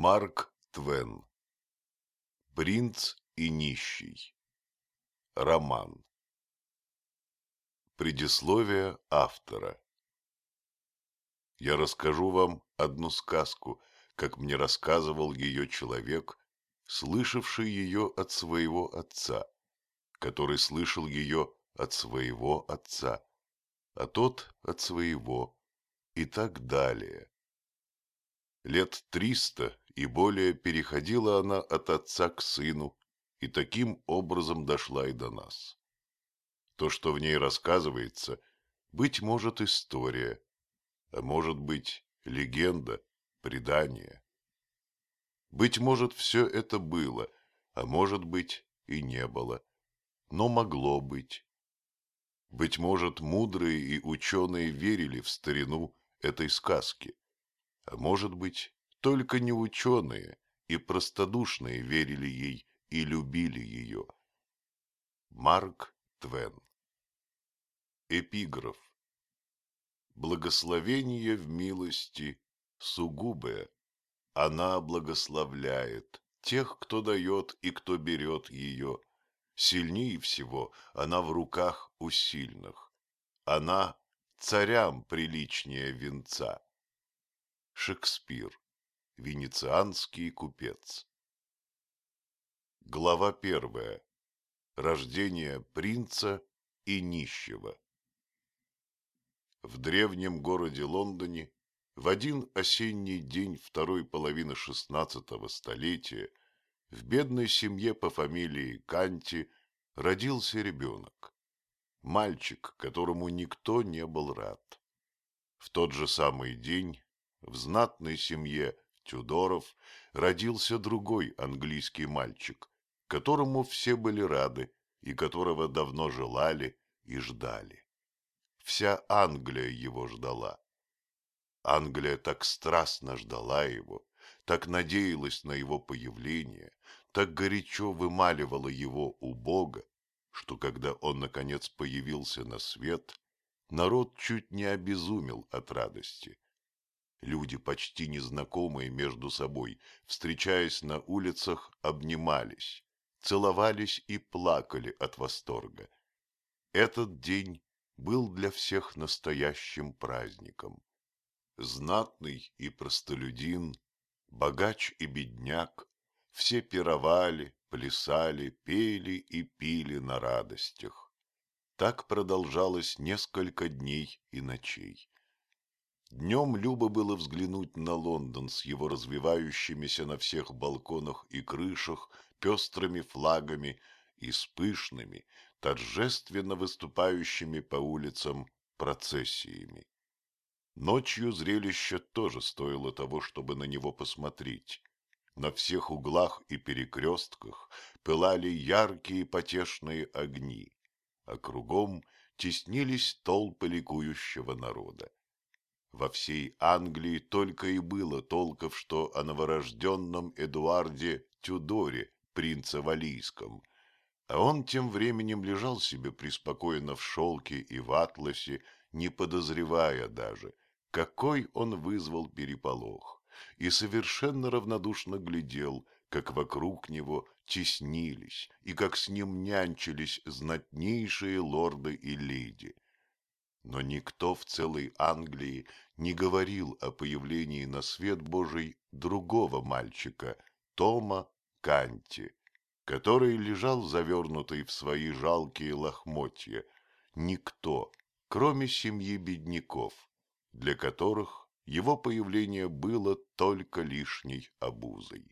Марк Твен. Принц и нищий Роман. Предисловие автора Я расскажу вам одну сказку, как мне рассказывал ее человек, слышавший ее от своего отца, который слышал ее от своего отца, а тот от своего и так далее. Лет триста и более переходила она от отца к сыну, и таким образом дошла и до нас. То, что в ней рассказывается, быть может история, а может быть легенда, предание. Быть может, все это было, а может быть и не было, но могло быть. Быть может, мудрые и ученые верили в старину этой сказки, а может быть, только не ученые и простодушные верили ей и любили ее. Марк Твен Эпиграф Благословение в милости сугубое. Она благословляет тех, кто дает и кто берет ее. Сильнее всего она в руках у сильных. Она царям приличнее венца. Шекспир. Венецианский купец. Глава первая. Рождение принца и нищего. В древнем городе Лондоне в один осенний день второй половины шестнадцатого столетия в бедной семье по фамилии Канти родился ребенок. Мальчик, которому никто не был рад. В тот же самый день в знатной семье Тюдоров родился другой английский мальчик, которому все были рады и которого давно желали и ждали. Вся Англия его ждала. Англия так страстно ждала его, так надеялась на его появление, так горячо вымаливала его у Бога, что когда он, наконец, появился на свет, народ чуть не обезумел от радости. Люди, почти незнакомые между собой, встречаясь на улицах, обнимались, целовались и плакали от восторга. Этот день был для всех настоящим праздником. Знатный и простолюдин, богач и бедняк, все пировали, плясали, пели и пили на радостях. Так продолжалось несколько дней и ночей. Днем любо было взглянуть на Лондон с его развивающимися на всех балконах и крышах пестрыми флагами и с пышными, торжественно выступающими по улицам процессиями. Ночью зрелище тоже стоило того, чтобы на него посмотреть. На всех углах и перекрестках пылали яркие потешные огни, а кругом теснились толпы ликующего народа. Во всей Англии только и было толков, что о новорожденном Эдуарде Тюдоре, принце Валийском. А он тем временем лежал себе преспокойно в шелке и в атласе, не подозревая даже, какой он вызвал переполох, и совершенно равнодушно глядел, как вокруг него теснились и как с ним нянчились знатнейшие лорды и леди. Но никто в целой Англии не говорил о появлении на свет Божий другого мальчика, Тома Канти, который лежал завернутый в свои жалкие лохмотья. Никто, кроме семьи бедняков, для которых его появление было только лишней обузой.